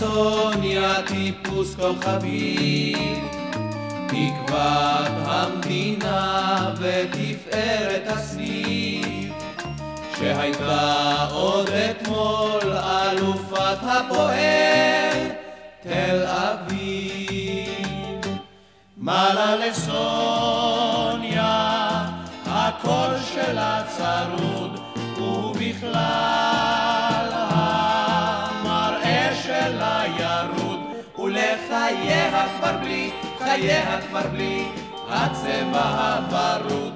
סוניה טיפוס כוכבי, תקוות המדינה ותפארת הסניף, שהייתה עוד אתמול אלופת הפועל תל אביב. מעלה לסוניה, הקול שלה צרוד, ובכלל שלה ירוד, ולחייה כבר בלי, לחייה כבר בלי, הצבע הוורוד.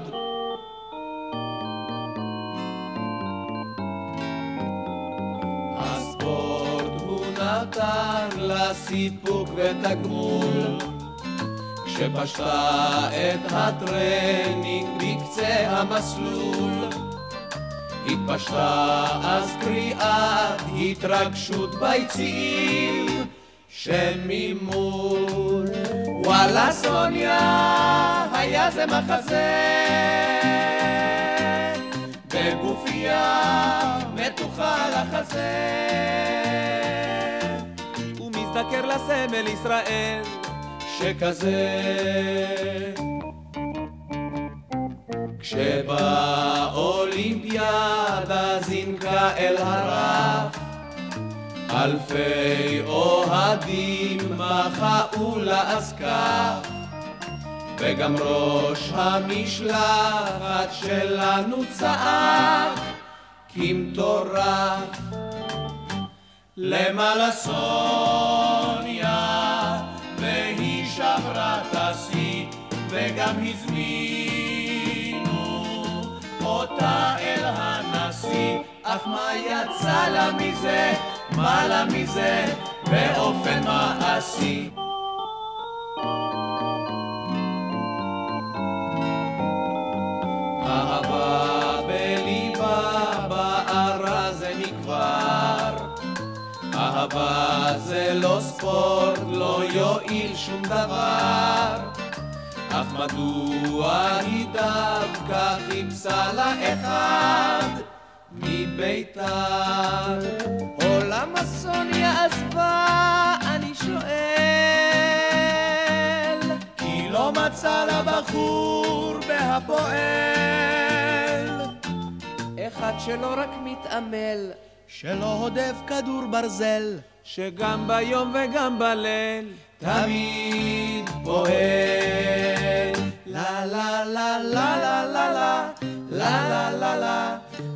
הספורט הוא נתן לה סיפוק ותגמול כשפשטה את הטרנינג בקצה המסלול התפשטה אז קריאת התרגשות ביציעים שממול וואלה סוניה היה זה מחזה. בגופייה מתוחה לחזה. ומזדקר לסמל ישראל שכזה. כשבאולימפיאדה זינקה אל הרף אלפי אוהדים מחאו לה אז כך וגם ראש המשלחת שלנו צעק כמטורף למעלה סוניה והיא שברה את השיא וגם הזמינו אותה אל אך מה יצא לה מזה? מה לה מזה? באופן מעשי אהבה זה לא ספורט, לא יועיל שום דבר אך מדוע היא דווקא חיפשה לה אחד מביתר? עולם הסוניה עזבה, אני שואל כי לא מצא לה בחור בהפועל אחד שלא רק מתעמל שלא הודף כדור ברזל שגם ביום וגם בליל תמיד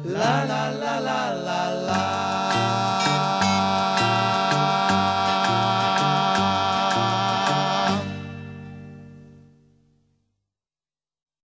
la la la la la la.